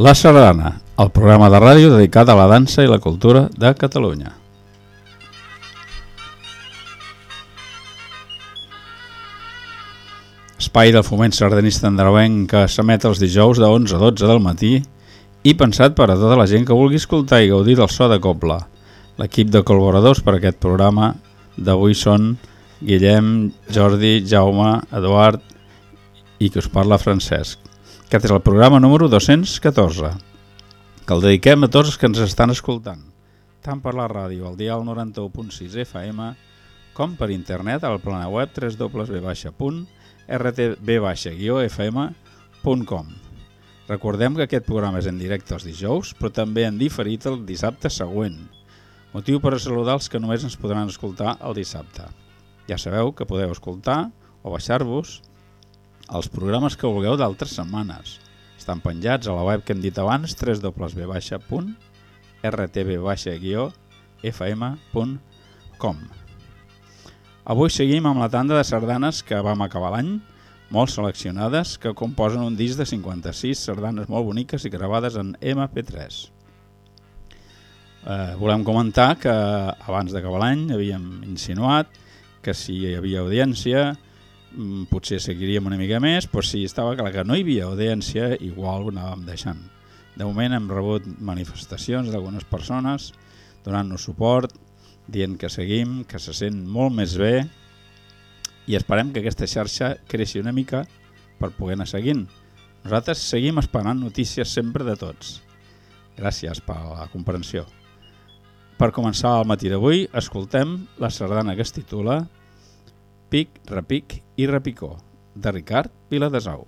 La Sardana, el programa de ràdio dedicat a la dansa i la cultura de Catalunya. Espai del foment sardanista andreuenc que s'emet els dijous de 11 a 12 del matí i pensat per a tota la gent que vulgui escoltar i gaudir del so de coble. L'equip de col·laboradors per a aquest programa d'avui són Guillem, Jordi, Jaume, Eduard i que us parla Francesc. Aquest és el programa número 214, que el dediquem a tots els que ens estan escoltant, tant per la ràdio al dial 91.6 FM, com per internet al plana web www.rtb-fm.com. Recordem que aquest programa és en directe els dijous, però també en diferit el dissabte següent, motiu per a saludar els que només ens podran escoltar el dissabte. Ja sabeu que podeu escoltar o baixar-vos els programes que vulgueu d'altres setmanes. Estan penjats a la web que hem dit abans, www.rtb-fm.com Avui seguim amb la tanda de sardanes que vam acabar l'any, molt seleccionades, que composen un disc de 56 sardanes molt boniques i gravades en MP3. Eh, volem comentar que abans d'acabar l'any havíem insinuat que si hi havia audiència potser seguiríem una mica més, però si estava clar que no hi havia audiència, igual ho anàvem deixant. De moment hem rebut manifestacions d'algunes persones donant-nos suport, dient que seguim, que se sent molt més bé i esperem que aquesta xarxa creixi una mica per poder anar seguint. Nosaltres seguim esperant notícies sempre de tots. Gràcies per la comprensió. Per començar el matí d'avui, escoltem la sardana que es titula Pic, repic i repicó, de Ricard Viladesau.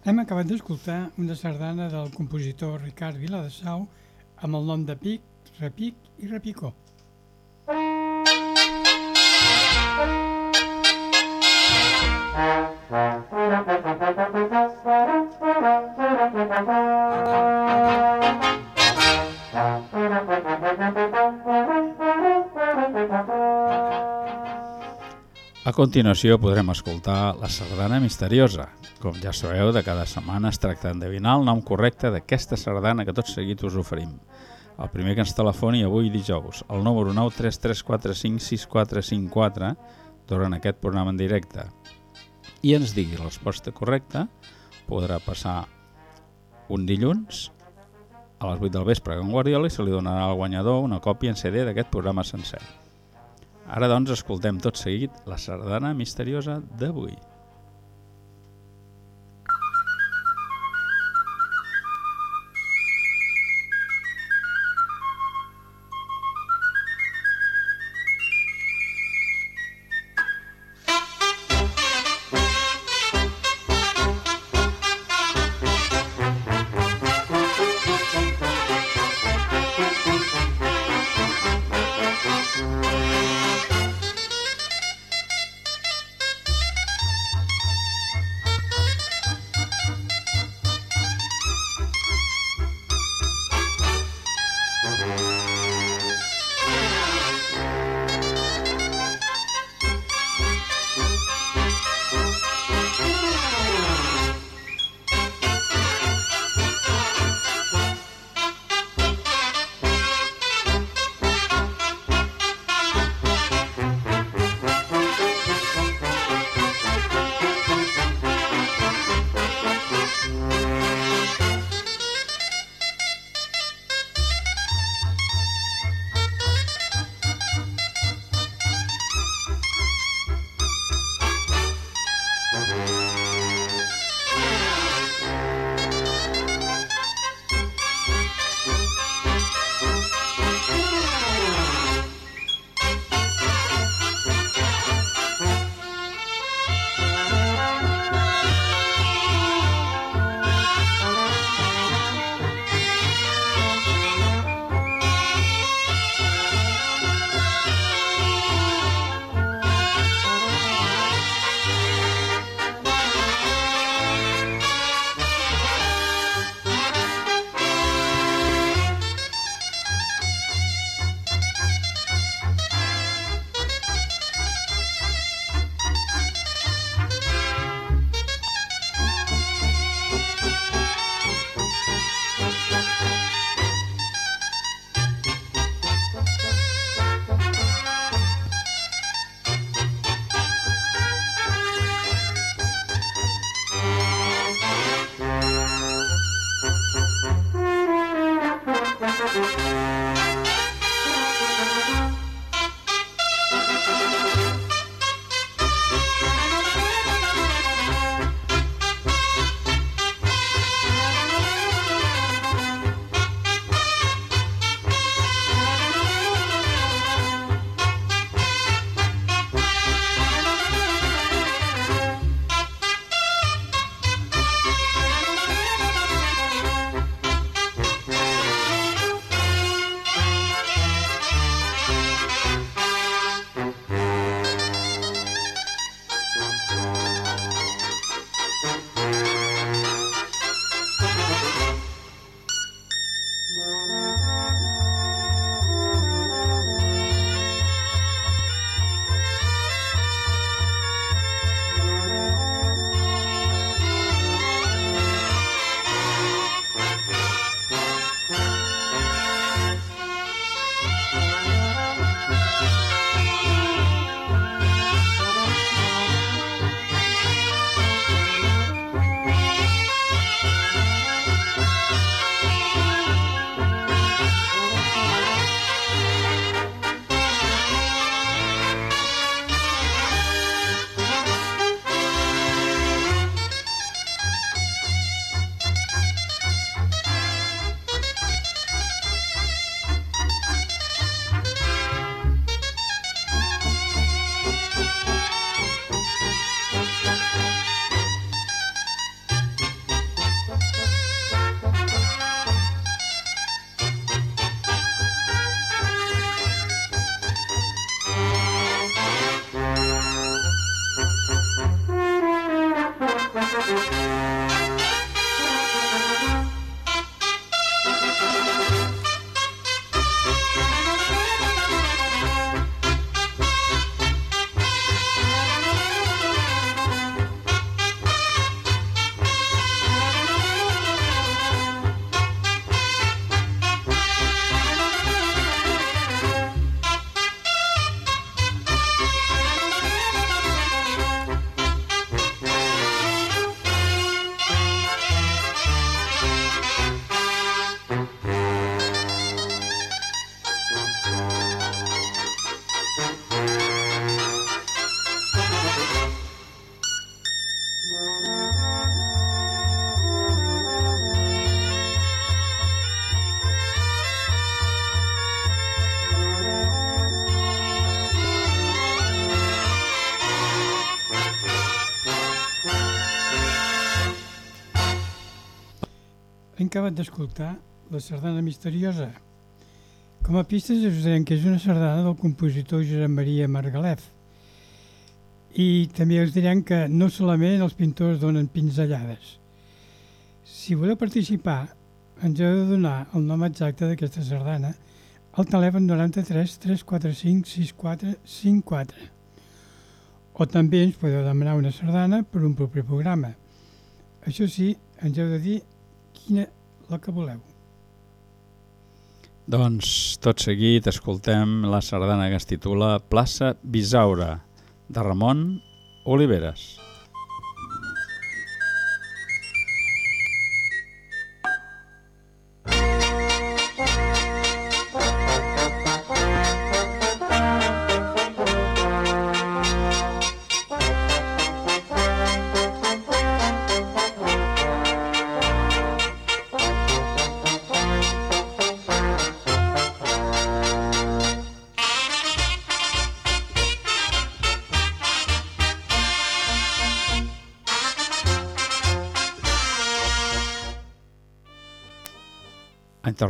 Hem acabat d'escoltar una sardana del compositor Ricard Viladesau amb el nom de Pic, Repic i Repicó. A continuació podrem escoltar la sardana misteriosa. Com ja sabeu, de cada setmana es tracta d'endevinar el nom correcte d'aquesta sardana que tot seguit us oferim. El primer que ens telefoni avui dijous, el número 933456454, durant aquest programa en directe, i ens digui la resposta correcta, podrà passar un dilluns a les 8 del vespre a Can Guardiola i se li donarà al guanyador una còpia en CD d'aquest programa sencer. Ara, doncs, escoltem tot seguit la sardana misteriosa d'avui. Acabat d'escoltar la sardana misteriosa. Com a pistes us direm que és una sardana del compositor Josep Maria Margalef. I també us direm que no solament els pintors donen pinzellades. Si voleu participar, ens heu de donar el nom exacte d'aquesta sardana al telèfon 93 345 6454 o també ens podeu demanar una sardana per un proper programa. Això sí, ens heu de dir quina la que voleu. Doncs tot seguit escoltem la sardana que es titula Plaça Bisaura, de Ramon Oliveres.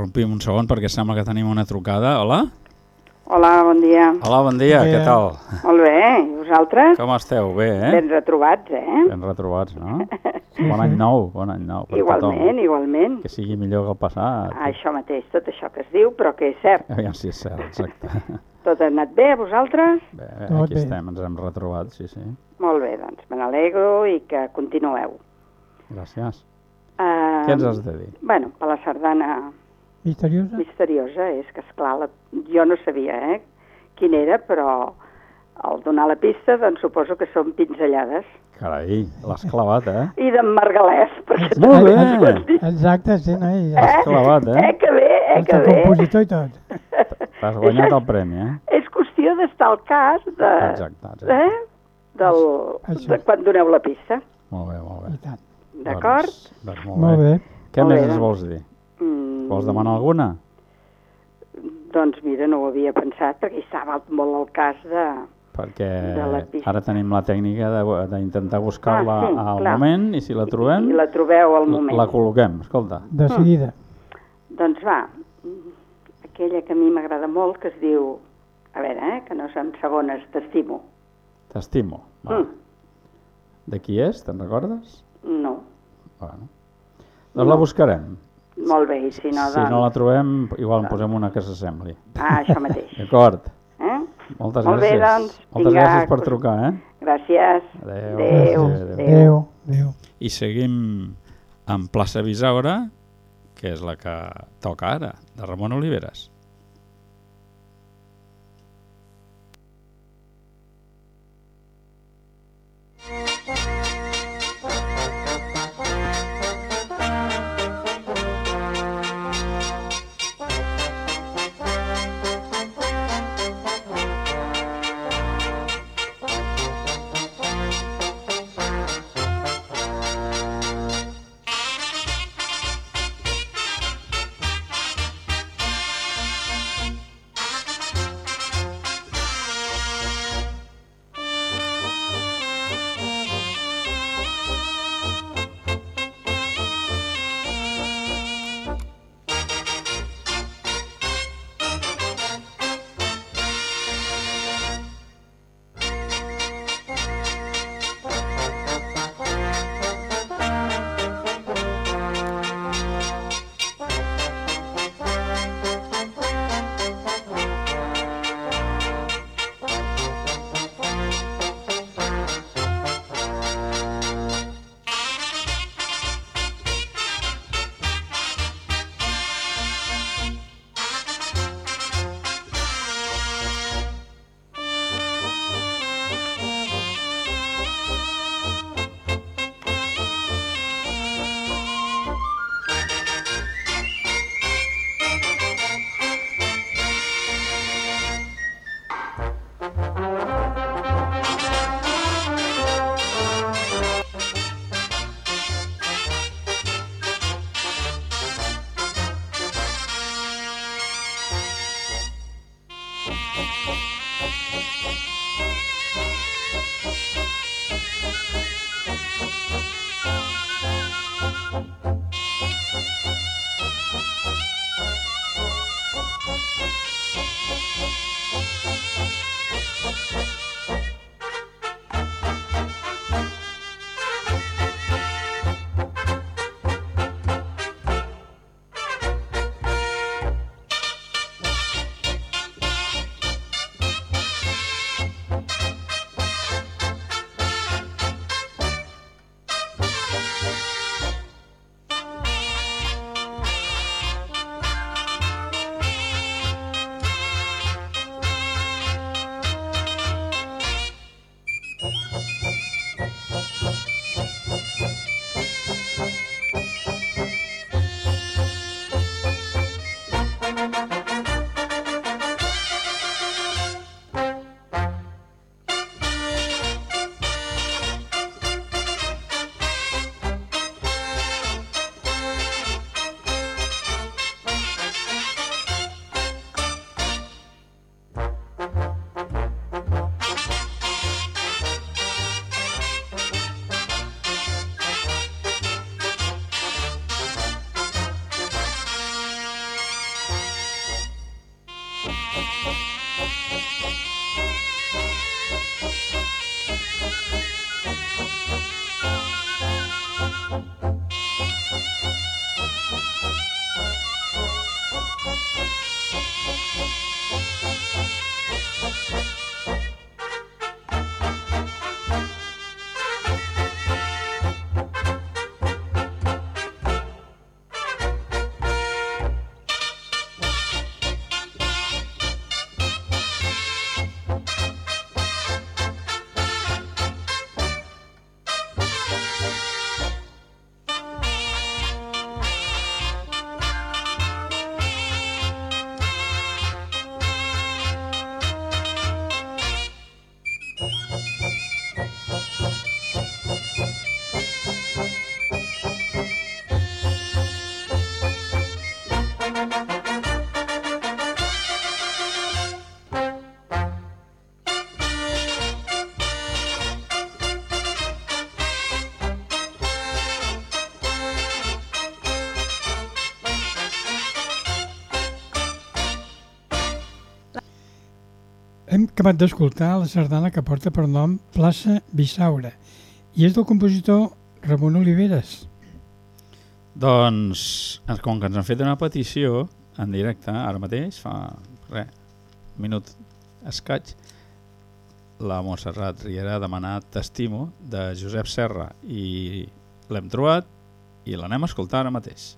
Interrompim un segon perquè sembla que tenim una trucada. Hola? Hola, bon dia. Hola, bon dia, Bon dia. què tal? Molt bé, i vosaltres? Com esteu? Bé, eh? Ben retrobats, eh? Ben retrobats, no? Bon any nou, bon any nou per igualment, tothom. igualment. Que sigui millor que el passat. Això mateix, tot això que es diu, però que és cert. Aviam si és cert, exacte. Tot ha anat bé a vosaltres? Bé, bé aquí bé. estem, ens hem retrobat, sí, sí. Molt bé, doncs me n'alegro i que continueu. Gràcies. Uh, Què ens has de dir? Bueno, per la sardana Misteriosa? misteriosa és que, esclar, la... jo no sabia eh, quin era, però al donar la pista, doncs suposo que són pinzellades. Carai, l'has clavat, eh? I d'en Margalès, perquè... Molt bé! Exacte, sí, no? I L'has clavat, Eh, eh? que bé, eh, que bé. compositor i tot. T'has guanyat el premi, eh? És qüestió d'estar al cas de, Exacte, exacte. eh? Del, Això. de quan doneu la pista, Molt bé, molt bé. I tant. d'acord? Doncs, doncs molt, Molt bé. bé. Què Molt més bé, ens vols dir? Vols demanar alguna? Doncs mira, no ho havia pensat perquè estava molt al cas de... Perquè De ara tenim la tècnica de- d'intentar buscar-la Ah, sí, al clar. moment i si la trobem, I la trobeu al moment. la col·loquem. Escolta, De seguida. Doncs va, aquella que a mi m'agrada molt, que es diu... A veure, eh, que no són segones, t'estimo. t'estimo. Va. Mm. De qui és? Te'n recordes? No, Bueno. Doncs la buscarem. Molt bé, i si no, si doncs... no la trobem, igual en posem una que s'assembli. Ah, això mateix. D'acord. Eh? Moltes Molt bé, gràcies. doncs, Moltes vinga, gràcies per trucar, eh? Gràcies. Adéu. Adéu. Adéu. Adéu. Adéu. I seguim amb Plaça Bisaura, que és la que toca ara, de Ramon Oliveres. Acabat d'escoltar la sardana que porta per nom Plaça Bissaura i és del compositor Ramon Oliveres. Doncs, eh, com que ens han fet una petició en directe, ara mateix, fa res, un minut escaig, la Montserrat Riera ha demanat T'estimo de Josep Serra i l'hem trobat i l'anem a escoltar ara mateix.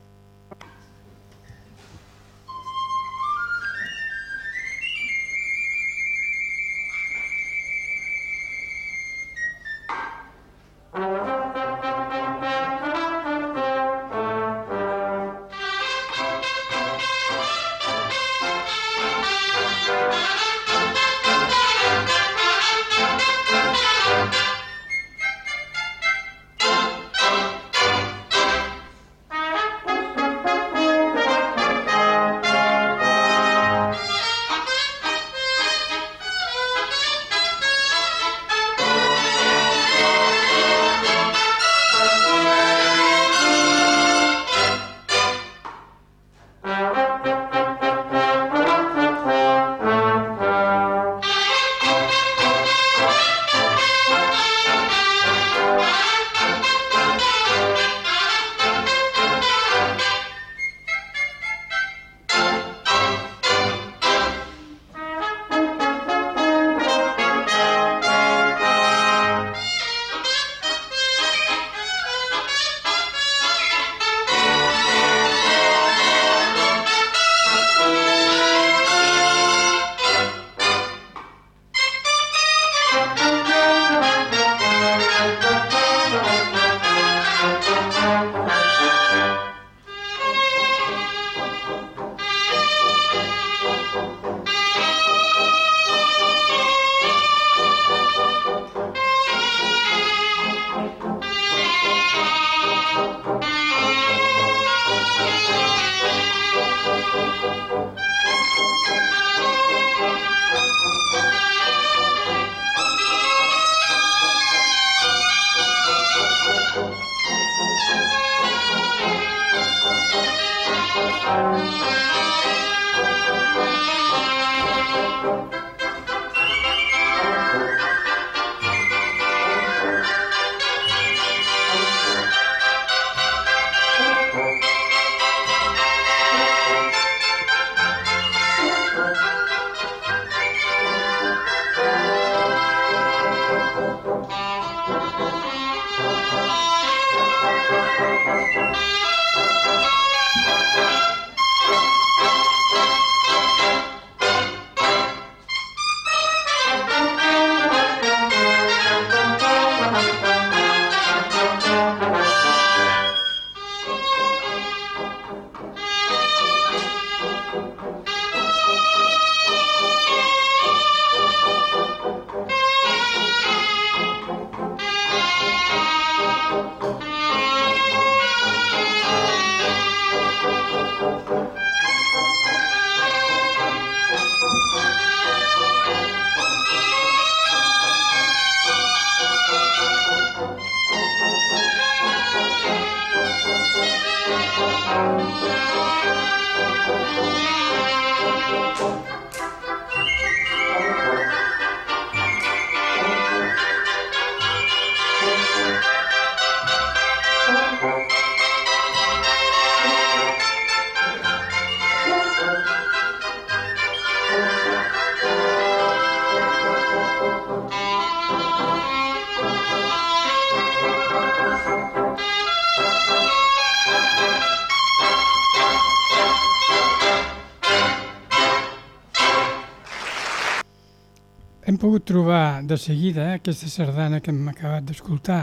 Pogut trobar de seguida aquesta sardana que hem acabat d'escoltar,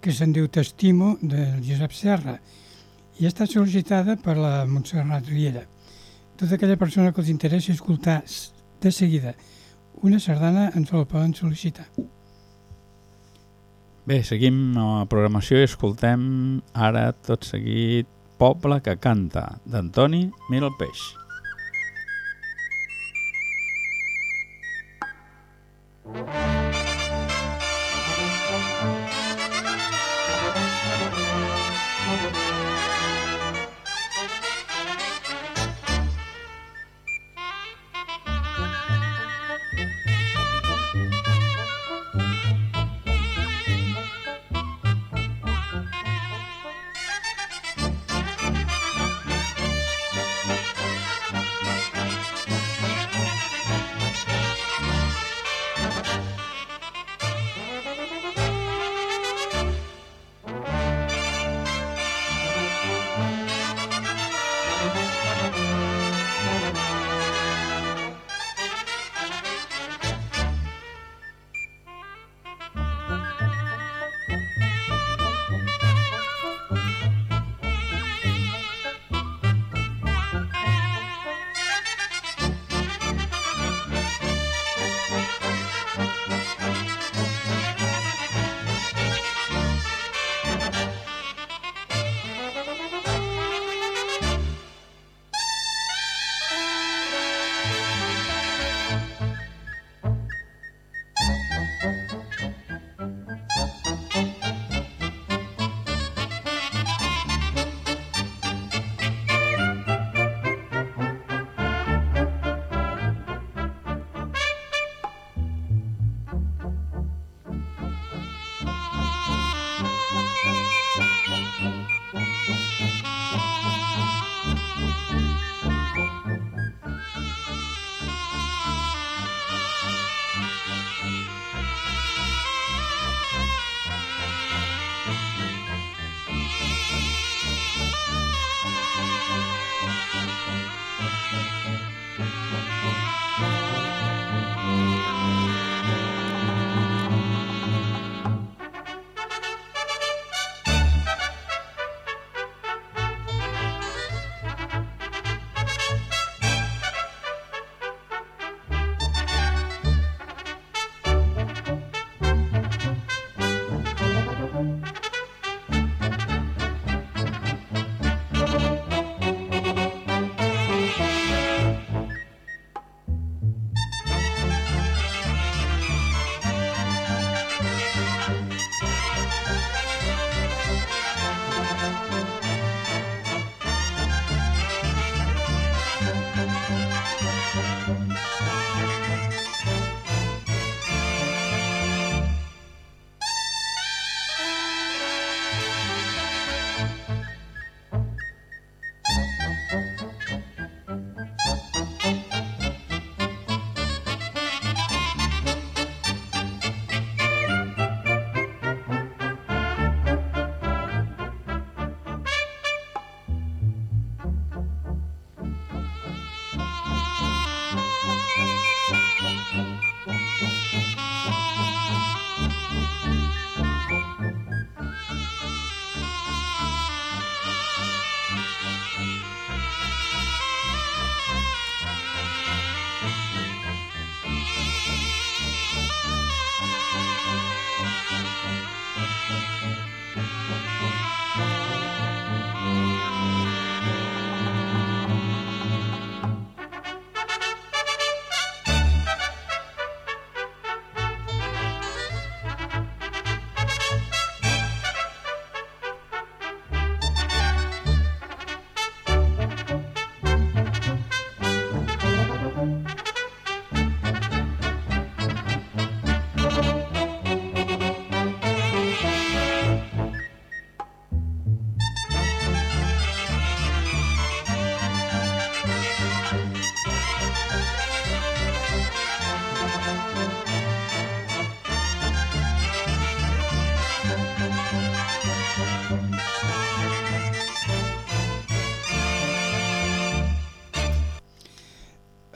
que se'n diu T'estimo, de Josep Serra, i estat sol·licitada per la Montserrat Riera. Tota aquella persona que els interessi escoltar de seguida una sardana ens la poden sol·licitar. Bé, seguim la programació i escoltem ara tot seguit Poble que canta, d'Antoni Mira el peix.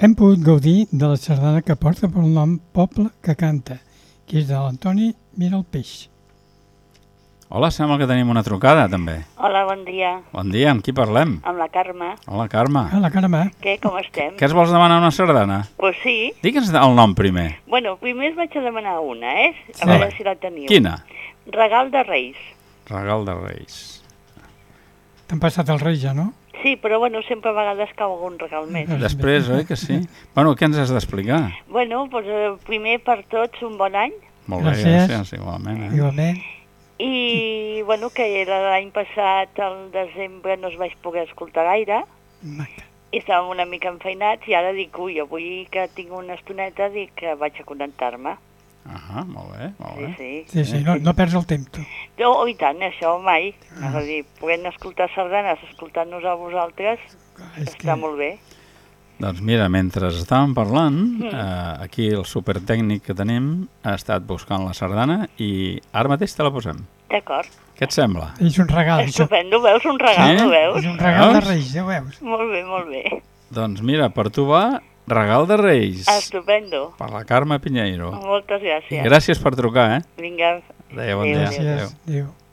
Hem pogut gaudir de la sardana que porta pel nom Poble que canta, que és de l'Antoni Mira el Peix. Hola, sembla que tenim una trucada, també. Hola, bon dia. Bon dia, amb qui parlem? Amb la Carme. Hola, Carme. Ah, la Carme. Què, com estem? Què es vols demanar una sardana? Pues sí. Digue'ns el nom primer. Bueno, primer us vaig a demanar una, eh? A Sí. veure si la teniu. Quina? Regal de Reis. Regal de Reis. T'han passat el rei ja, no? Sí, però bueno, sempre a vegades cau algun regal més. Mm. Després, oi que sí? Bueno, què ens has d'explicar? Bueno, doncs primer per tots un bon any Molt bé, Gràcies. gràcies, igualment. Eh? Igualment. i, bueno, que l'any passat, al desembre, no es vaig poder escoltar gaire Maca. i estàvem una mica enfeinats i ara dic, ui, avui que tinc una estoneta, dic que vaig a connectar-me. Ah, molt bé, molt Sí, bé. sí. Sí, sí, no, no perds el temps, tu. No, oh, i tant, això mai. És a dir, podent escoltar sardanes, escoltant-nos a vosaltres, És està molt bé. Doncs mira, mentre estàvem parlant, eh, aquí el supertècnic que tenim ha estat buscant la sardana i ara mateix te la posem. D'acord. Què et sembla? És un regal. Estupendo, veus? Un regal, Sí? ho veus? És un regal de Veus? reis, ja ho veus. Molt bé, molt bé. Doncs mira, per tu va Regal de Reis, Estupendo. per la Carme Pinheiro. Moltes I gràcies. gràcies per trucar, eh? Vinga, Adéu, bon Adéu, dia. adéu. Gràcies. Adéu. Thank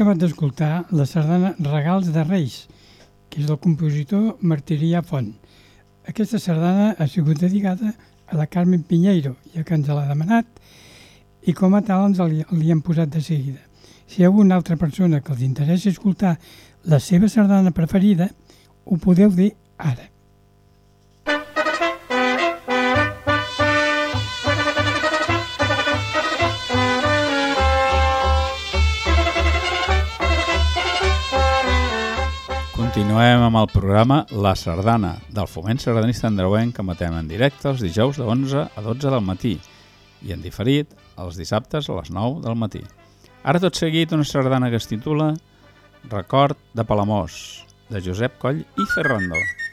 acabat d'escoltar la sardana Regals de Reis, que és del compositor Martirià Font. Aquesta sardana ha sigut dedicada a la Carmen Pinheiro, ja que ens l'ha demanat, i com a tal ens li, han posat de seguida. Si hi ha alguna altra persona que els interessi escoltar la seva sardana preferida, ho podeu dir ara. Continuem amb el programa La Sardana, del foment sardanista andreuenc que matem en directe els dijous de 11 a 12 del matí i en diferit els dissabtes a les 9 del matí. Ara tot seguit una sardana que es titula Record de Palamós, de Josep Coll i Ferrando. Hem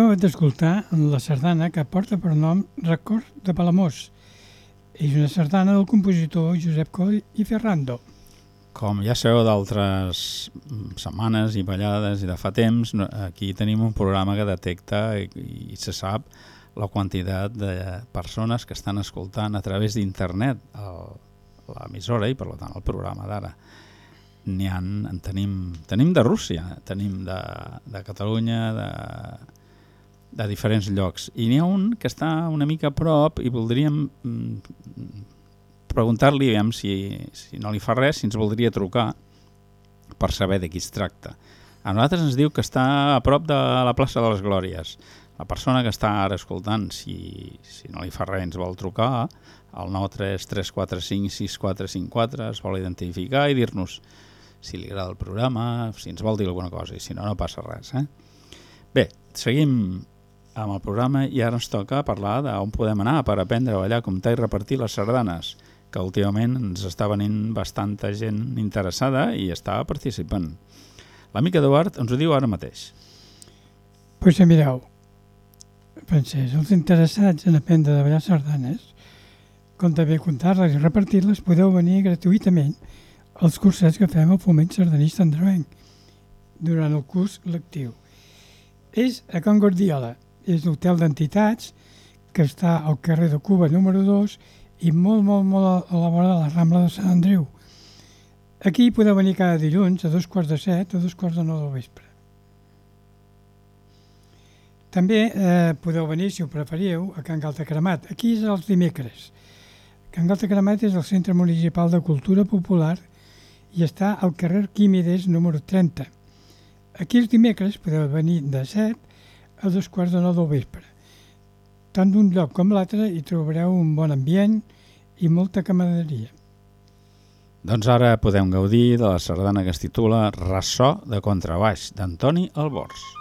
acabat d'escoltar la sardana que porta per nom Record de Palamós. És una sardana del compositor Josep Coll i Ferrando. Com ja sabeu d'altres setmanes i ballades i de fa temps, aquí tenim un programa que detecta i, i se sap la quantitat de persones que estan escoltant a través d'internet l'emissora i per tant el programa d'ara. N'hi ha, en tenim, tenim de Rússia, tenim de, de Catalunya, de, de diferents llocs. I n'hi ha un que està una mica a prop i voldríem mm, preguntar-li si, si no li fa res, si ens voldria trucar per saber de qui es tracta. A nosaltres ens diu que està a prop de la plaça de les Glòries. La persona que està ara escoltant, si, si no li fa res, ens vol trucar al 933456454, es vol identificar i dir-nos si li agrada el programa, si ens vol dir alguna cosa, i si no, no passa res. Eh? Bé, seguim amb el programa i ara ens toca parlar d'on podem anar per aprendre a ballar, comptar i repartir les sardanes, que últimament ens està venint bastanta gent interessada i està participant. L'amic Eduard ens ho diu ara mateix. Pues mireu, Francesc, els interessats en aprendre a ballar sardanes, com també comptar-les i repartir-les, podeu venir gratuïtament als cursets que fem al Foment Sardanista Androenc durant el curs lectiu. És a Can Gordiola, és l'hotel d'entitats que està al carrer de Cuba número 2 i molt, molt, molt a la vora de la Rambla de Sant Andreu. Aquí podeu venir cada dilluns a dos quarts de set o dos quarts de nou del vespre. També eh, podeu venir, si ho preferiu, a Can Galta Cremat. Aquí és els dimecres. Can Galta Cremat és el Centre Municipal de Cultura Popular i està al carrer Químides número 30. Aquí els dimecres podeu venir de 7 a dos quarts de nou del vespre. Tant d'un lloc com l'altre hi trobareu un bon ambient i molta camaraderia. Doncs ara podem gaudir de la sardana que es titula Ressò de contrabaix d'Antoni Albors.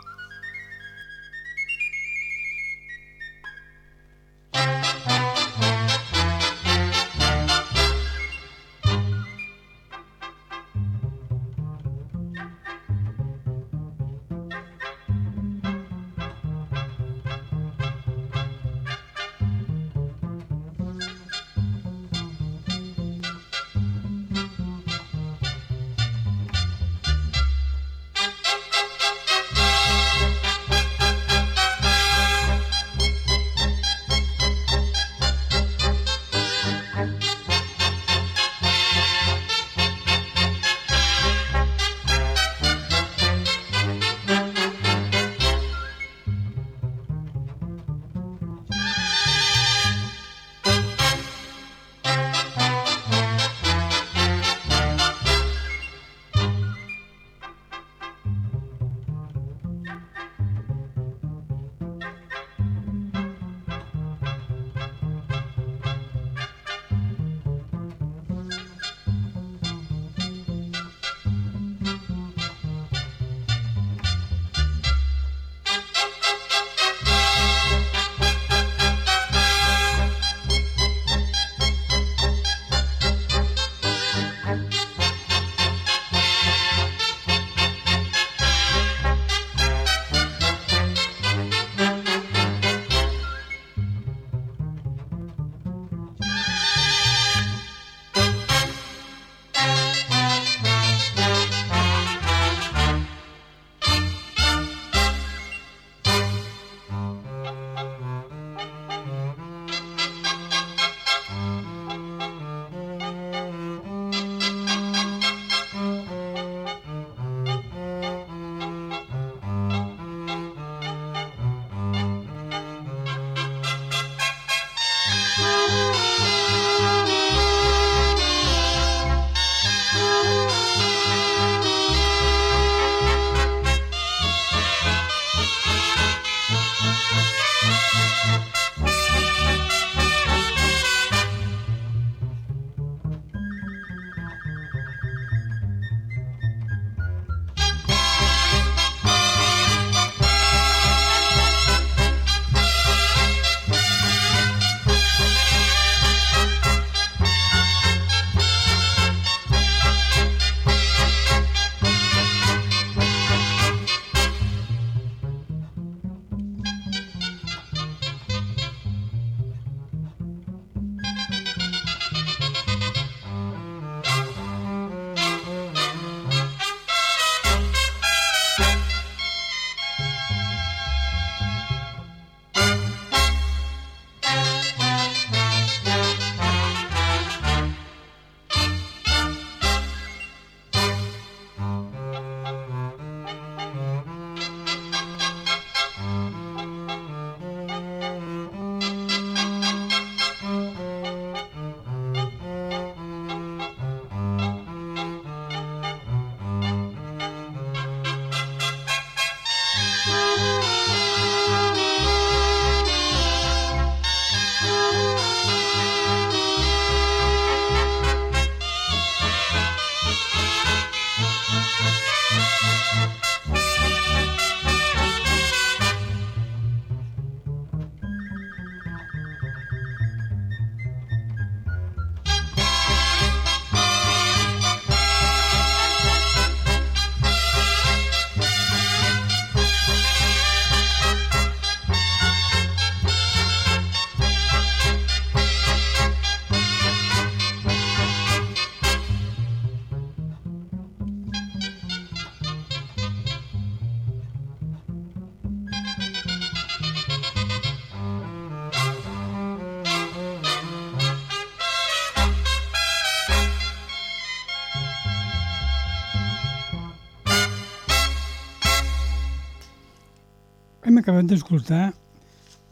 D'escoltar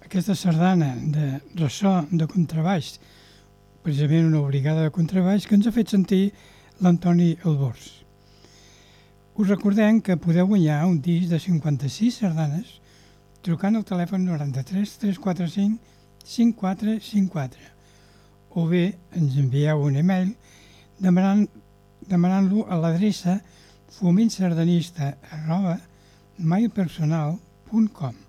aquesta sardana de ressò de contrabaix, precisament una obligada de contrabaix, que ens ha fet sentir l'Antoni Albors. Us recordem que podeu guanyar un disc de 56 sardanes trucant al telèfon 93 345 5454 o bé ens envieu un e-mail demanant-lo demanant a l'adreça fomentsardanista arroba mailpersonal.com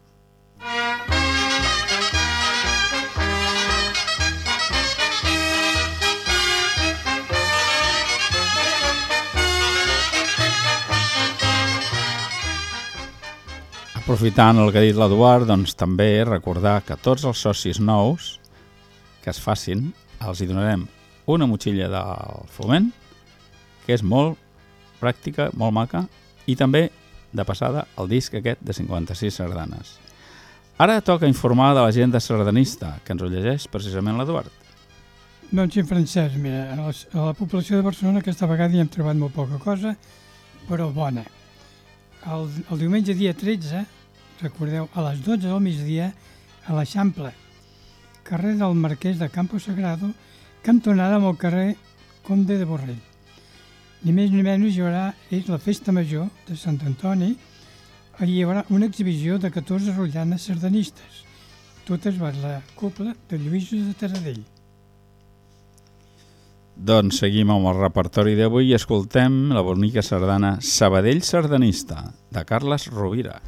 Aprofitant el que ha dit l'Eduard, doncs també recordar que tots els socis nous que es facin els hi donarem una motxilla del foment, que és molt pràctica, molt maca, i també, de passada, el disc aquest de 56 sardanes. Ara toca informar de l'agenda sardanista, que ens ho llegeix precisament l'Eduard. Doncs sí, Francesc, mira, a la, a la població de Barcelona aquesta vegada hi hem trobat molt poca cosa, però bona. El, el diumenge dia 13 recordeu, a les 12 del migdia a l'Eixample, carrer del Marquès de Campo Sagrado, cantonada amb el carrer Comte de Borrell. Ni més ni menys hi haurà, és la festa major de Sant Antoni, hi haurà una exhibició de 14 rotllanes sardanistes, totes per la copla de Lluís de Taradell. Doncs seguim amb el repertori d'avui i escoltem la bonica sardana Sabadell Sardanista, de Carles Rovira.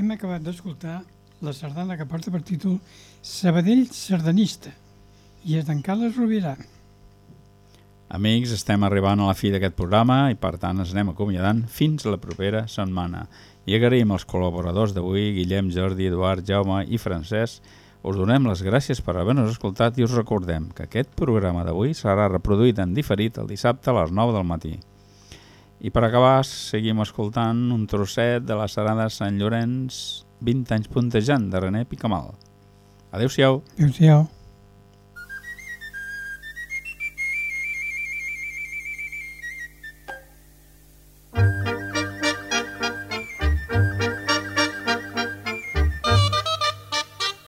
Hem acabat d'escoltar la sardana que porta per títol Sabadell Sardanista i és d'en Carles Rovira. Amics, estem arribant a la fi d'aquest programa i per tant ens anem acomiadant fins la propera setmana. I agraïm als col·laboradors d'avui, Guillem, Jordi, Eduard, Jaume i Francesc. Us donem les gràcies per haver-nos escoltat i us recordem que aquest programa d'avui serà reproduït en diferit el dissabte a les 9 del matí. I per acabar, seguim escoltant un trosset de la serada Sant Llorenç 20 anys puntejant de René Picamal. Adéu-siau. Adéu-siau.